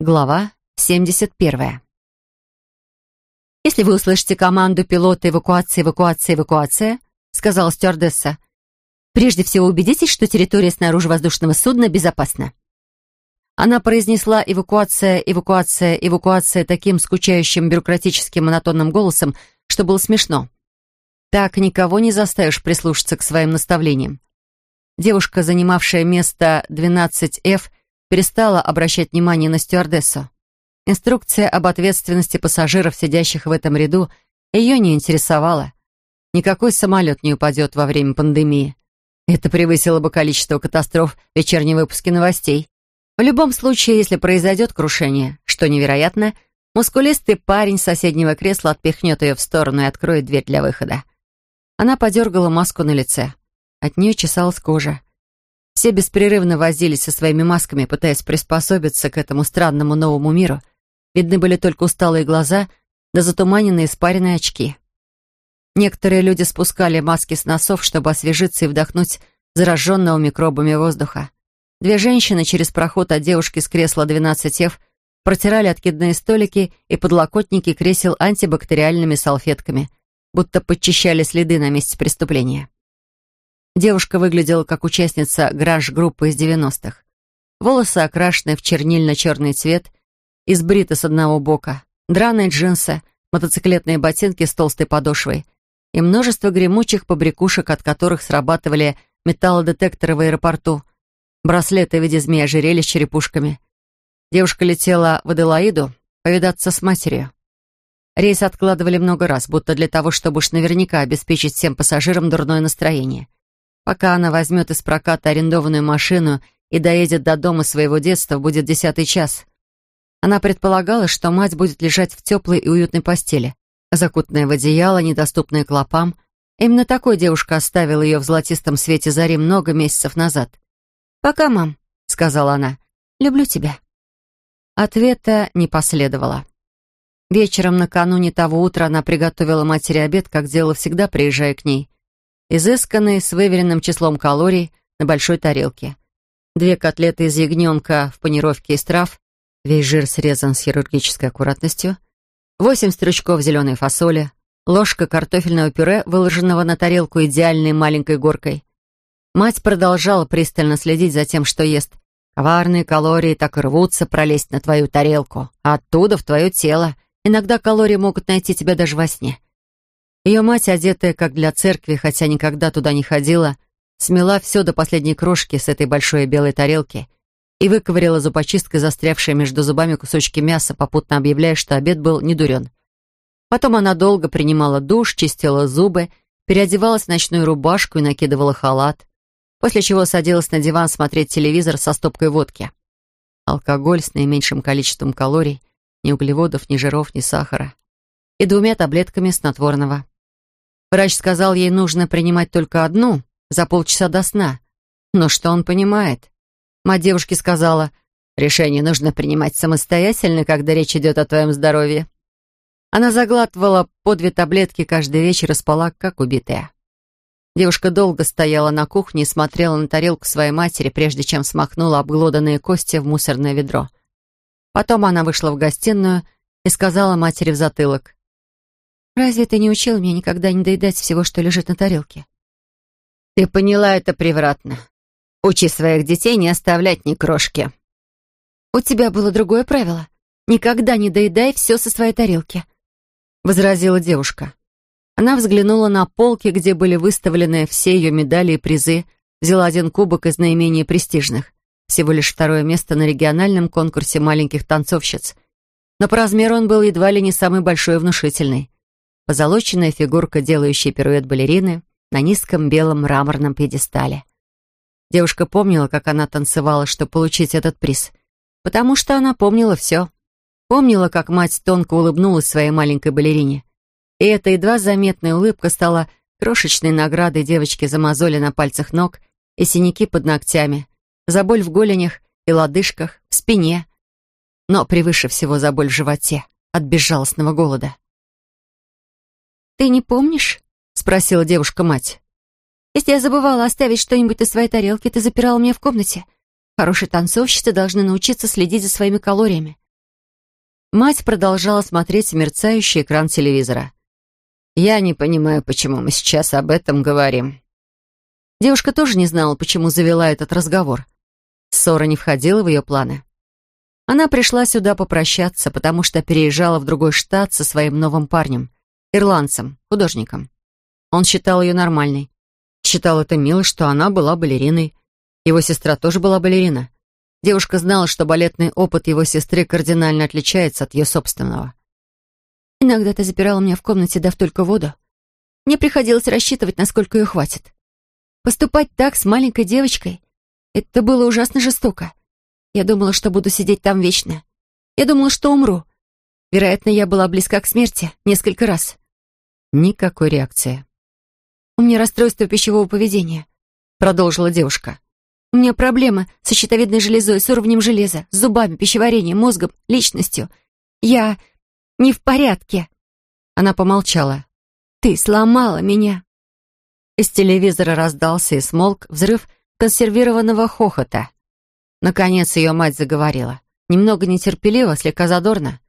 Глава 71. «Если вы услышите команду пилота «Эвакуация, эвакуация, эвакуация», — сказала стюардесса, «прежде всего убедитесь, что территория снаружи воздушного судна безопасна». Она произнесла «эвакуация, эвакуация, эвакуация» таким скучающим бюрократическим монотонным голосом, что было смешно. Так никого не заставишь прислушаться к своим наставлениям. Девушка, занимавшая место 12F, перестала обращать внимание на стюардессу. Инструкция об ответственности пассажиров, сидящих в этом ряду, ее не интересовала. Никакой самолет не упадет во время пандемии. Это превысило бы количество катастроф в вечернем выпуске новостей. В любом случае, если произойдет крушение, что невероятно, мускулистый парень соседнего кресла отпихнет ее в сторону и откроет дверь для выхода. Она подергала маску на лице. От нее чесалась кожа. Все беспрерывно возились со своими масками, пытаясь приспособиться к этому странному новому миру. Видны были только усталые глаза да затуманенные испаренные очки. Некоторые люди спускали маски с носов, чтобы освежиться и вдохнуть зараженного микробами воздуха. Две женщины через проход от девушки с кресла 12F протирали откидные столики и подлокотники кресел антибактериальными салфетками, будто подчищали следы на месте преступления. Девушка выглядела как участница граж-группы из 90-х. Волосы окрашены в чернильно-черный цвет, избриты с одного бока, драные джинсы, мотоциклетные ботинки с толстой подошвой и множество гремучих побрякушек, от которых срабатывали металлодетекторы в аэропорту, браслеты в виде змея ожерелья с черепушками. Девушка летела в Аделаиду повидаться с матерью. Рейс откладывали много раз, будто для того, чтобы уж наверняка обеспечить всем пассажирам дурное настроение. Пока она возьмет из проката арендованную машину и доедет до дома своего детства, будет десятый час. Она предполагала, что мать будет лежать в теплой и уютной постели, закутанная в одеяло, недоступная клопам. Именно такой девушка оставила ее в золотистом свете зари много месяцев назад. «Пока, мам», — сказала она, — «люблю тебя». Ответа не последовало. Вечером накануне того утра она приготовила матери обед, как делала всегда, приезжая к ней изысканный, с выверенным числом калорий на большой тарелке. Две котлеты из ягненка в панировке из трав, весь жир срезан с хирургической аккуратностью, восемь стручков зеленой фасоли, ложка картофельного пюре, выложенного на тарелку идеальной маленькой горкой. Мать продолжала пристально следить за тем, что ест. Коварные калории так рвутся пролезть на твою тарелку, а оттуда в твое тело. Иногда калории могут найти тебя даже во сне. Ее мать, одетая как для церкви, хотя никогда туда не ходила, смела все до последней крошки с этой большой белой тарелки и выковыряла зубочисткой застрявшие между зубами кусочки мяса, попутно объявляя, что обед был не дурен. Потом она долго принимала душ, чистила зубы, переодевалась в ночную рубашку и накидывала халат, после чего садилась на диван смотреть телевизор со стопкой водки. Алкоголь с наименьшим количеством калорий, ни углеводов, ни жиров, ни сахара. И двумя таблетками снотворного. Врач сказал, ей нужно принимать только одну за полчаса до сна. Но что он понимает? Мать девушки сказала, решение нужно принимать самостоятельно, когда речь идет о твоем здоровье. Она заглатывала по две таблетки каждый вечер и спала, как убитая. Девушка долго стояла на кухне и смотрела на тарелку своей матери, прежде чем смахнула обглоданные кости в мусорное ведро. Потом она вышла в гостиную и сказала матери в затылок. Разве ты не учил меня никогда не доедать всего, что лежит на тарелке? Ты поняла это превратно. Учи своих детей не оставлять ни крошки. У тебя было другое правило. Никогда не доедай все со своей тарелки. Возразила девушка. Она взглянула на полки, где были выставлены все ее медали и призы, взяла один кубок из наименее престижных. Всего лишь второе место на региональном конкурсе маленьких танцовщиц. Но по размеру он был едва ли не самый большой и внушительный позолоченная фигурка, делающая пируэт балерины на низком белом мраморном пьедестале. Девушка помнила, как она танцевала, чтобы получить этот приз, потому что она помнила все. Помнила, как мать тонко улыбнулась своей маленькой балерине. И эта едва заметная улыбка стала крошечной наградой девочки за мозоли на пальцах ног и синяки под ногтями, за боль в голенях и лодыжках, в спине, но превыше всего за боль в животе от безжалостного голода. «Ты не помнишь?» — спросила девушка-мать. «Если я забывала оставить что-нибудь на своей тарелке, ты запирала меня в комнате. Хорошие танцовщицы должны научиться следить за своими калориями. Мать продолжала смотреть мерцающий экран телевизора. «Я не понимаю, почему мы сейчас об этом говорим». Девушка тоже не знала, почему завела этот разговор. Ссора не входила в ее планы. Она пришла сюда попрощаться, потому что переезжала в другой штат со своим новым парнем, ирландцем, художником. Он считал ее нормальной. Считал это мило, что она была балериной. Его сестра тоже была балерина. Девушка знала, что балетный опыт его сестры кардинально отличается от ее собственного. «Иногда ты запирала меня в комнате, дав только воду. Мне приходилось рассчитывать, насколько ее хватит. Поступать так с маленькой девочкой — это было ужасно жестоко. Я думала, что буду сидеть там вечно. Я думала, что умру. Вероятно, я была близка к смерти несколько раз». Никакой реакции. «У меня расстройство пищевого поведения», — продолжила девушка. У меня проблемы со щитовидной железой, с уровнем железа, с зубами, пищеварением, мозгом, личностью. Я не в порядке. Она помолчала. Ты сломала меня. Из телевизора раздался и смолк взрыв консервированного хохота. Наконец ее мать заговорила. Немного нетерпеливо, слегка задорно.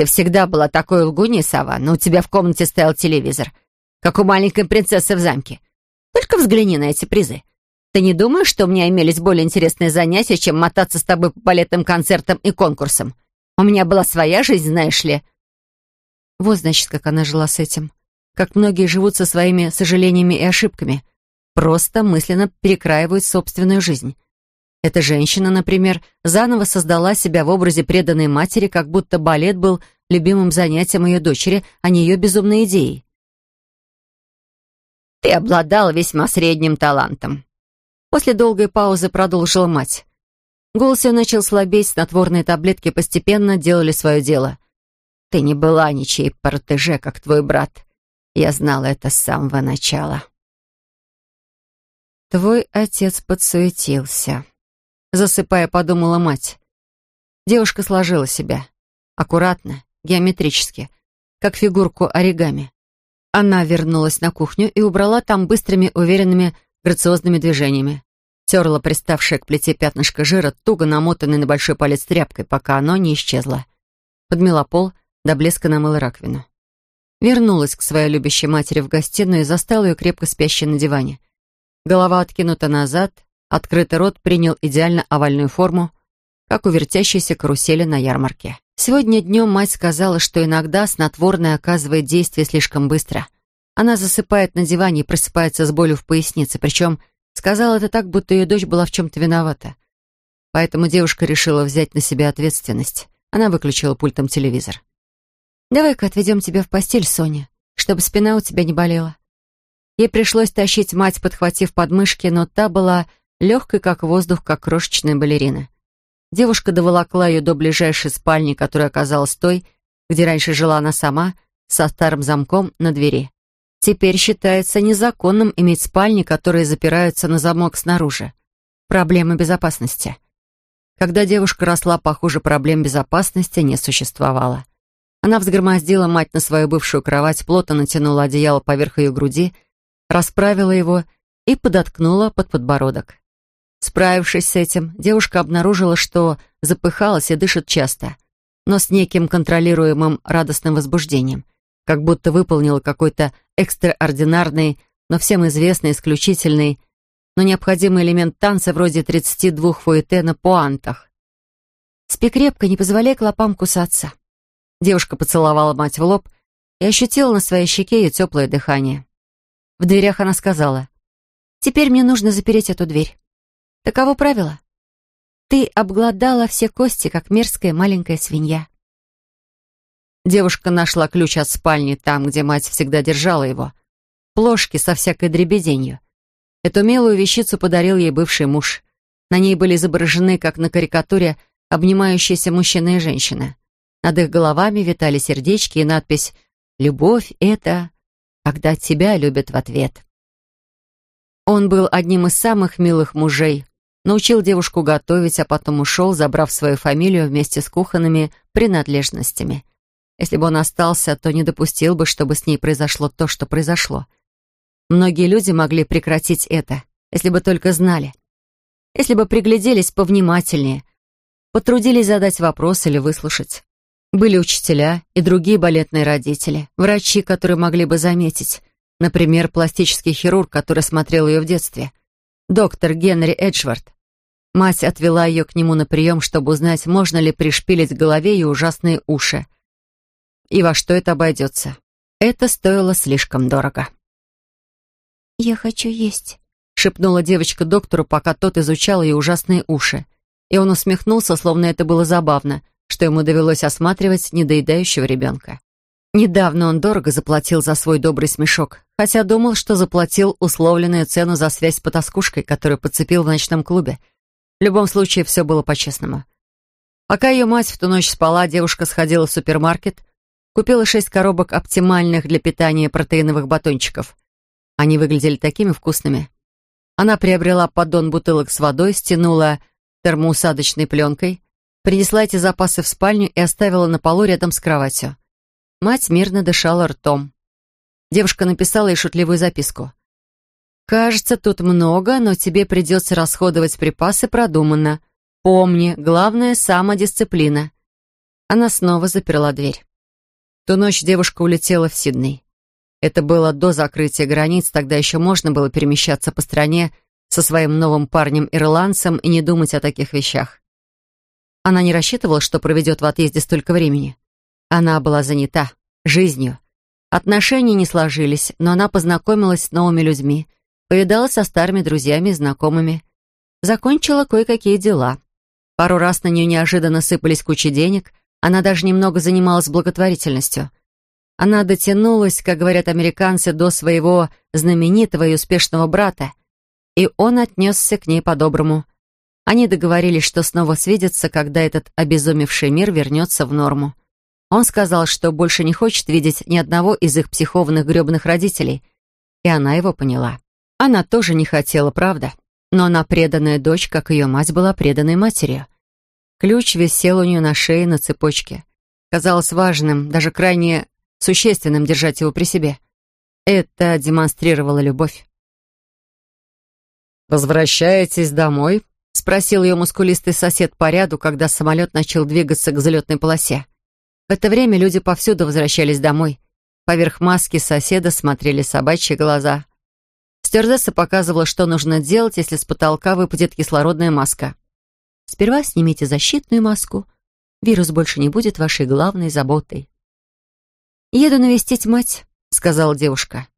«Ты всегда была такой лгуней, сова, но у тебя в комнате стоял телевизор, как у маленькой принцессы в замке. Только взгляни на эти призы. Ты не думаешь, что у меня имелись более интересные занятия, чем мотаться с тобой по балетным концертам и конкурсам? У меня была своя жизнь, знаешь ли». Вот, значит, как она жила с этим. Как многие живут со своими сожалениями и ошибками. Просто мысленно перекраивают собственную жизнь. Эта женщина, например, заново создала себя в образе преданной матери, как будто балет был любимым занятием ее дочери, а не ее безумной идеей. «Ты обладал весьма средним талантом», После долгой паузы продолжила мать. Голос ее начал слабеть, снотворные таблетки постепенно делали свое дело. «Ты не была ничьей протеже, как твой брат. Я знала это с самого начала». «Твой отец подсуетился», — засыпая, подумала мать. Девушка сложила себя. Аккуратно, геометрически, как фигурку оригами. Она вернулась на кухню и убрала там быстрыми, уверенными грациозными движениями. Терла приставшее к плите пятнышко жира, туго намотанной на большой палец тряпкой, пока оно не исчезло. Подмела пол, до блеска намыла раковину. Вернулась к своей любящей матери в гостиную и застала ее крепко спящей на диване. Голова откинута назад, открытый рот принял идеально овальную форму, как у вертящейся карусели на ярмарке. Сегодня днем мать сказала, что иногда снотворное оказывает действие слишком быстро — она засыпает на диване и просыпается с болью в пояснице, причем сказала это так, будто ее дочь была в чем-то виновата. Поэтому девушка решила взять на себя ответственность. Она выключила пультом телевизор. «Давай-ка отведем тебя в постель, Соня, чтобы спина у тебя не болела». Ей пришлось тащить мать, подхватив подмышки, но та была легкой, как воздух, как крошечная балерина. Девушка доволокла ее до ближайшей спальни, которая оказалась той, где раньше жила она сама, со старым замком на двери. Теперь считается незаконным иметь спальни, которые запираются на замок снаружи. Проблема безопасности. Когда девушка росла, похоже, проблем безопасности не существовало. Она взгромоздила мать на свою бывшую кровать, плотно натянула одеяло поверх ее груди, расправила его и подоткнула под подбородок. Справившись с этим, девушка обнаружила, что запыхалась и дышит часто, но с неким контролируемым радостным возбуждением — как будто выполнила какой-то экстраординарный, но всем известный, исключительный, но необходимый элемент танца вроде 32 фуэте на пуантах. «Спи крепко, не позволяй клопам кусаться». Девушка поцеловала мать в лоб и ощутила на своей щеке ее теплое дыхание. В дверях она сказала, «Теперь мне нужно запереть эту дверь. Таково правило. Ты обглодала все кости, как мерзкая маленькая свинья. Девушка нашла ключ от спальни там, где мать всегда держала его. Плошки со всякой дребеденью. Эту милую вещицу подарил ей бывший муж. На ней были изображены, как на карикатуре, обнимающиеся мужчина и женщина. Над их головами витали сердечки и надпись «Любовь — это когда тебя любят в ответ». Он был одним из самых милых мужей, научил девушку готовить, а потом ушел, забрав свою фамилию вместе с кухонными принадлежностями. Если бы он остался, то не допустил бы, чтобы с ней произошло то, что произошло. Многие люди могли прекратить это, если бы только знали. Если бы пригляделись повнимательнее, потрудились задать вопрос или выслушать. Были учителя и другие балетные родители, врачи, которые могли бы заметить. Например, пластический хирург, который смотрел ее в детстве. Доктор Генри Эджвард. Мать отвела ее к нему на прием, чтобы узнать, можно ли пришпилить к голове ее ужасные уши. И во что это обойдется. Это стоило слишком дорого. «Я хочу есть», — шепнула девочка доктору, пока тот изучал ее ужасные уши. И он усмехнулся, словно это было забавно, что ему довелось осматривать недоедающего ребенка. Недавно он дорого заплатил за свой добрый смешок, хотя думал, что заплатил условленную цену за связь с потаскушкой, которую подцепил в ночном клубе. В любом случае, все было по-честному. Пока ее мать в ту ночь спала, девушка сходила в супермаркет, купила шесть коробок оптимальных для питания протеиновых батончиков. Они выглядели такими вкусными. Она приобрела поддон бутылок с водой, стянула термоусадочной пленкой, принесла эти запасы в спальню и оставила на полу рядом с кроватью. Мать мирно дышала ртом. Девушка написала ей шутливую записку. «Кажется, тут много, но тебе придется расходовать припасы продуманно. Помни, главное — самодисциплина». Она снова заперла дверь. Ту ночь девушка улетела в Сидней. Это было до закрытия границ, тогда еще можно было перемещаться по стране со своим новым парнем-ирландцем и не думать о таких вещах. Она не рассчитывала, что проведет в отъезде столько времени. Она была занята жизнью. Отношения не сложились, но она познакомилась с новыми людьми, повидалась со старыми друзьями и знакомыми, закончила кое-какие дела. Пару раз на нее неожиданно сыпались кучи денег, она даже немного занималась благотворительностью. Она дотянулась, как говорят американцы, до своего знаменитого и успешного брата, и он отнесся к ней по-доброму. Они договорились, что снова свидятся, когда этот обезумевший мир вернется в норму. Он сказал, что больше не хочет видеть ни одного из их психованных гребных родителей. И она его поняла. Она тоже не хотела, правда. Но она преданная дочь, как ее мать была преданной матерью. Ключ висел у нее на шее на цепочке. Казалось важным, даже крайне существенным держать его при себе. Это демонстрировало любовь. «Возвращаетесь домой?» — спросил ее мускулистый сосед по ряду, когда самолет начал двигаться к взлетной полосе. В это время люди повсюду возвращались домой. Поверх маски соседа смотрели собачьи глаза. Стюардесса показывала, что нужно делать, если с потолка выпадет кислородная маска. Сперва снимите защитную маску. Вирус больше не будет вашей главной заботой. «Еду навестить мать», — сказала девушка.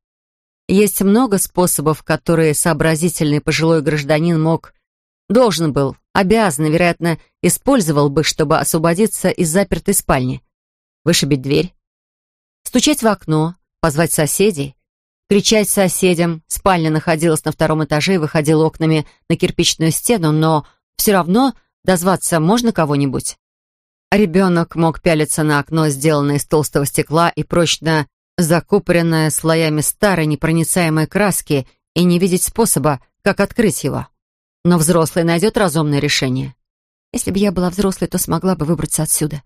Есть много способов, которые сообразительный пожилой гражданин мог, должен был, обязан, вероятно, использовал бы, чтобы освободиться из запертой спальни вышибить дверь, стучать в окно, позвать соседей, кричать соседям. Спальня находилась на втором этаже и выходила окнами на кирпичную стену, но все равно дозваться можно кого-нибудь. Ребенок мог пялиться на окно, сделанное из толстого стекла и прочно закупоренное слоями старой непроницаемой краски, и не видеть способа, как открыть его. Но взрослый найдет разумное решение. Если бы я была взрослой, то смогла бы выбраться отсюда.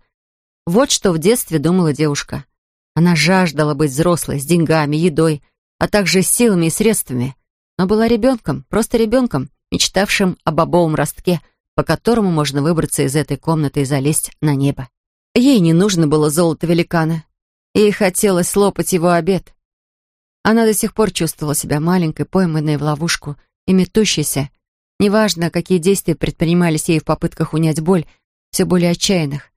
Вот что в детстве думала девушка. Она жаждала быть взрослой, с деньгами, едой, а также силами и средствами, но была ребенком, просто ребенком, мечтавшим о бобовом ростке, по которому можно выбраться из этой комнаты и залезть на небо. Ей не нужно было золото великана. Ей хотелось слопать его обед. Она до сих пор чувствовала себя маленькой, пойманной в ловушку и метущейся. Неважно, какие действия предпринимались ей в попытках унять боль, все более отчаянных.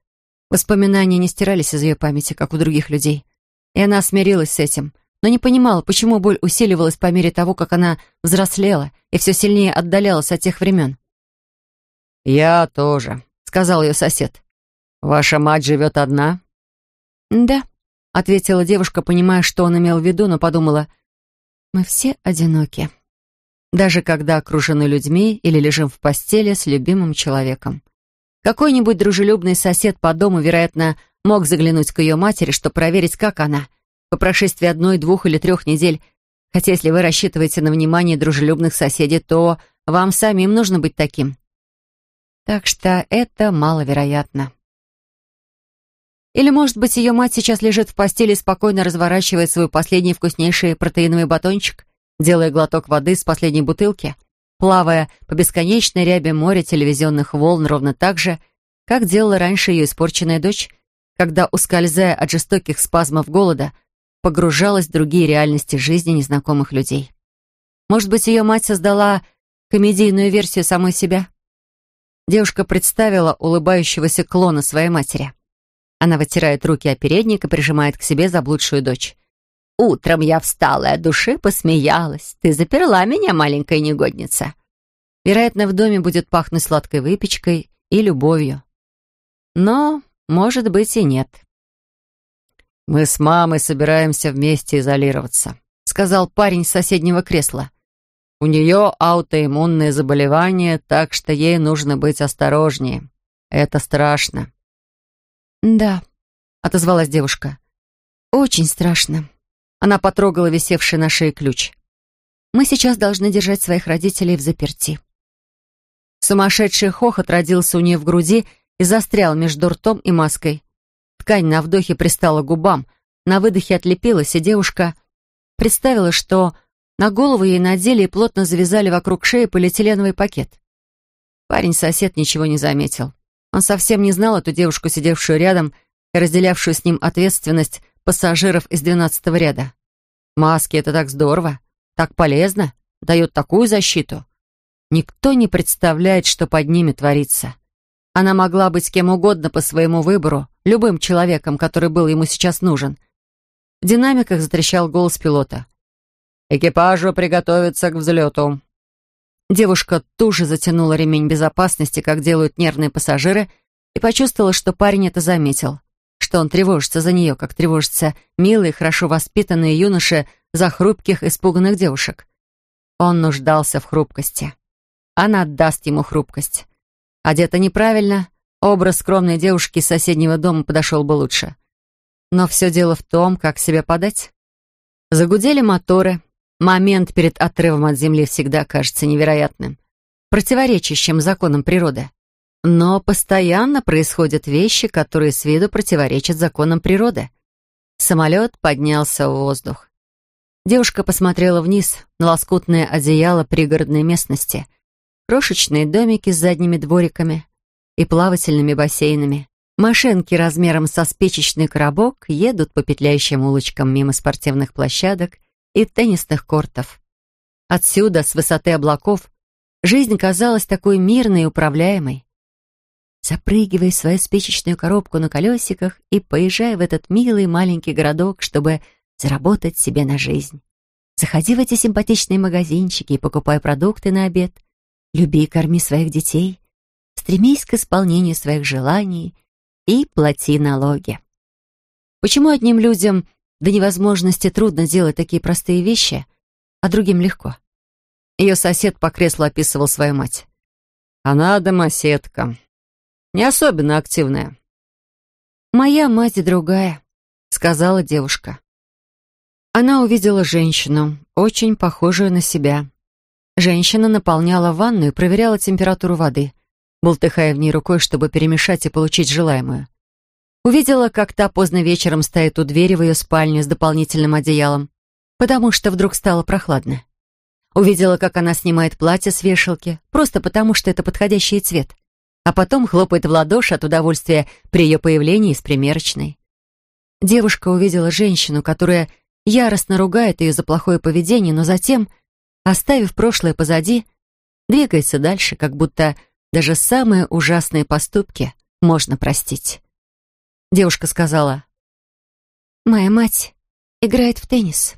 Воспоминания не стирались из ее памяти, как у других людей. И она смирилась с этим, но не понимала, почему боль усиливалась по мере того, как она взрослела и все сильнее отдалялась от тех времен. «Я тоже», — сказал ее сосед. «Ваша мать живет одна?» «Да», — ответила девушка, понимая, что он имел в виду, но подумала, «Мы все одиноки, даже когда окружены людьми или лежим в постели с любимым человеком. Какой-нибудь дружелюбный сосед по дому, вероятно, мог заглянуть к ее матери, чтобы проверить, как она. По прошествии одной, двух или трех недель. Хотя если вы рассчитываете на внимание дружелюбных соседей, то вам самим нужно быть таким. Так что это маловероятно. Или, может быть, ее мать сейчас лежит в постели и спокойно разворачивает свой последний вкуснейший протеиновый батончик, делая глоток воды с последней бутылки — плавая по бесконечной рябе моря телевизионных волн ровно так же, как делала раньше ее испорченная дочь, когда, ускользая от жестоких спазмов голода, погружалась в другие реальности жизни незнакомых людей. Может быть, ее мать создала комедийную версию самой себя? Девушка представила улыбающегося клона своей матери. Она вытирает руки о передник и прижимает к себе заблудшую дочь. «Утром я встала и от души посмеялась. Ты заперла меня, маленькая негодница». Вероятно, в доме будет пахнуть сладкой выпечкой и любовью. Но, может быть, и нет. «Мы с мамой собираемся вместе изолироваться», — сказал парень с соседнего кресла. «У нее аутоиммунное заболевание, так что ей нужно быть осторожнее. Это страшно». «Да», — отозвалась девушка. «Очень страшно». Она потрогала висевший на шее ключ. «Мы сейчас должны держать своих родителей в заперти». Сумасшедший хохот родился у нее в груди и застрял между ртом и маской. Ткань на вдохе пристала к губам, на выдохе отлепилась, и девушка представила, что на голову ей надели и плотно завязали вокруг шеи полиэтиленовый пакет. Парень-сосед ничего не заметил. Он совсем не знал эту девушку, сидевшую рядом и разделявшую с ним ответственность пассажиров из двенадцатого ряда. Маски — это так здорово, так полезно, дает такую защиту. Никто не представляет, что под ними творится. Она могла быть кем угодно по своему выбору, любым человеком, который был ему сейчас нужен. В динамиках затрещал голос пилота. «Экипажу приготовиться к взлету». Девушка туже затянула ремень безопасности, как делают нервные пассажиры, и почувствовала, что парень это заметил, что он тревожится за нее, как тревожится милые, хорошо воспитанные юноши за хрупких, испуганных девушек. Он нуждался в хрупкости. Она отдаст ему хрупкость. Одета неправильно, образ скромной девушки из соседнего дома подошел бы лучше. Но все дело в том, как себя подать. Загудели моторы. Момент перед отрывом от земли всегда кажется невероятным, противоречащим законам природы. Но постоянно происходят вещи, которые с виду противоречат законам природы. Самолет поднялся в воздух. Девушка посмотрела вниз на лоскутное одеяло пригородной местности — крошечные домики с задними двориками и плавательными бассейнами. Машинки размером со спичечный коробок едут по петляющим улочкам мимо спортивных площадок и теннисных кортов. Отсюда, с высоты облаков, жизнь казалась такой мирной и управляемой. Запрыгивай в свою спичечную коробку на колесиках и поезжай в этот милый маленький городок, чтобы заработать себе на жизнь. Заходи в эти симпатичные магазинчики и покупай продукты на обед — Люби и корми своих детей, стремись к исполнению своих желаний и плати налоги. Почему одним людям до невозможности трудно делать такие простые вещи, а другим легко? Ее сосед по креслу описывал свою мать. Она домоседка. Не особенно активная. «Моя мать другая», — сказала девушка. Она увидела женщину, очень похожую на себя. Женщина наполняла ванну и проверяла температуру воды, болтыхая в ней рукой, чтобы перемешать и получить желаемую. Увидела, как та поздно вечером стоит у двери в ее спальню с дополнительным одеялом, потому что вдруг стало прохладно. Увидела, как она снимает платье с вешалки, просто потому что это подходящий цвет, а потом хлопает в ладоши от удовольствия при ее появлении из примерочной. Девушка увидела женщину, которая яростно ругает ее за плохое поведение, но затем оставив прошлое позади, двигается дальше, как будто даже самые ужасные поступки можно простить. Девушка сказала, «Моя мать играет в теннис».